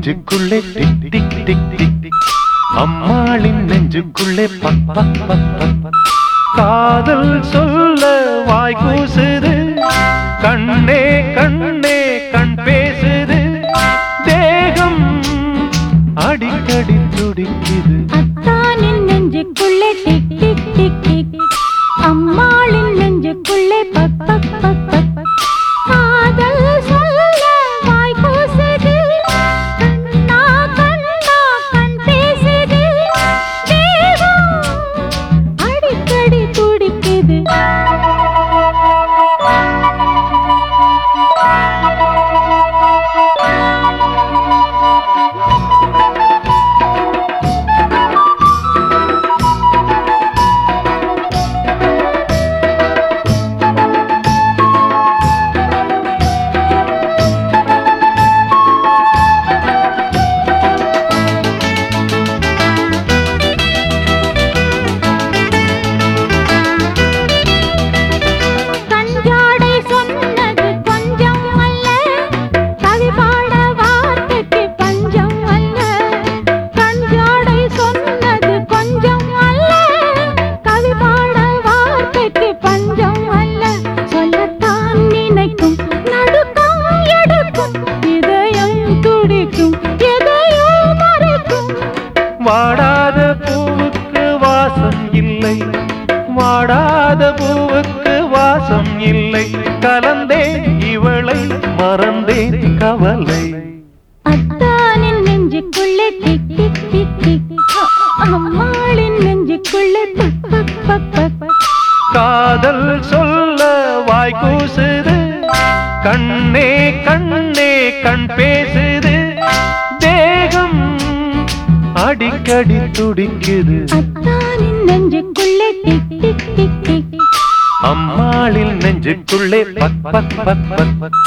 நெஞ்சுக்குள்ளே tick tick tick tick tick. அம்மாளின் நெஞ்சுக்குள்ளே பக் பக் பக் பக் பக். காதல் சொல்ல வாய் கூசுது. கண்ணே கண்ணே கண் பேசுது. தேகம் அடிக்கடி துடிக்குது. வாடாத பூவுக்கு வாசம் இல்லை. வாடாத பூவுக்கு வாசம் இல்லை. கலந்தேன் இவளை மறந்தேன் கவலை. அத்தானின் நெஞ்சுக்குள்ளே டிக் டிக் டிக் டிக். அம்மாளின் நெஞ்சுக்குள்ளே பக் பக் பக் பக் பக். காதல் சொல்ல அடிக்கடி துடிக்குது. நெஞ்சுக்குள்ளே அம்மாளில் நெஞ்சுக்குள்ளே பக் பக் பக் பக் பக்.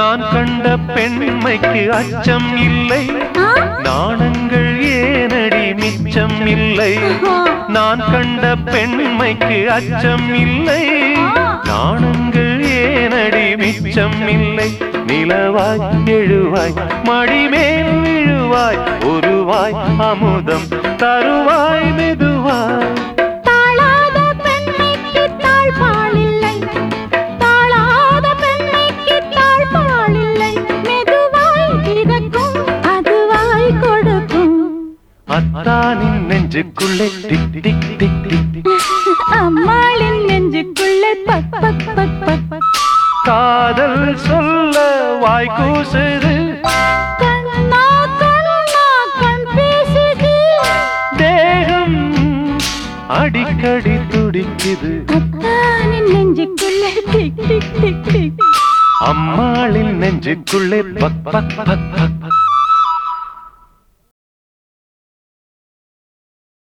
நான் கண்ட பெண்மைக்கு அச்சம் இல்லை? நாணங்கள் ஏனடி மிச்சம் இல்லை. நான் கண்ட பெண்மைக்கு அச்சம் இல்லை. நாணங்கள் ஏனடி மிச்சம் இல்லை. நிலவாய் எழுவாய் மடிமேல் விழுவாய் ஒருவாய் அமுதம் தருவாய் மெதுவாய். நெஞ்சுக்குள்ளே டிக் டிக் டிக் டிக் அம்மாளின் நெஞ்சுக்குள்ளே பக் பக் பக் பக். பக் காதல் சொல்ல வாய் கூசுது. கண்ணா கண்ணா கண் பேசுது. தேகம் அடிக்கடி துடிக்குது. நெஞ்சுக்குள்ளே டிக் டிக் டிக் டிக் அம்மாளின் நெஞ்சுக்குள்ளே பக் பக் பக் பக் பக்.